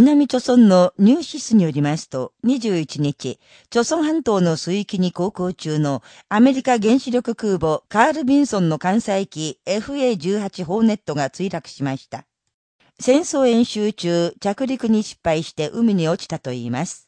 南朝村のニューシスによりますと、21日、朝村半島の水域に航行中のアメリカ原子力空母カール・ビンソンの艦載機 FA18 ホーネットが墜落しました。戦争演習中、着陸に失敗して海に落ちたといいます。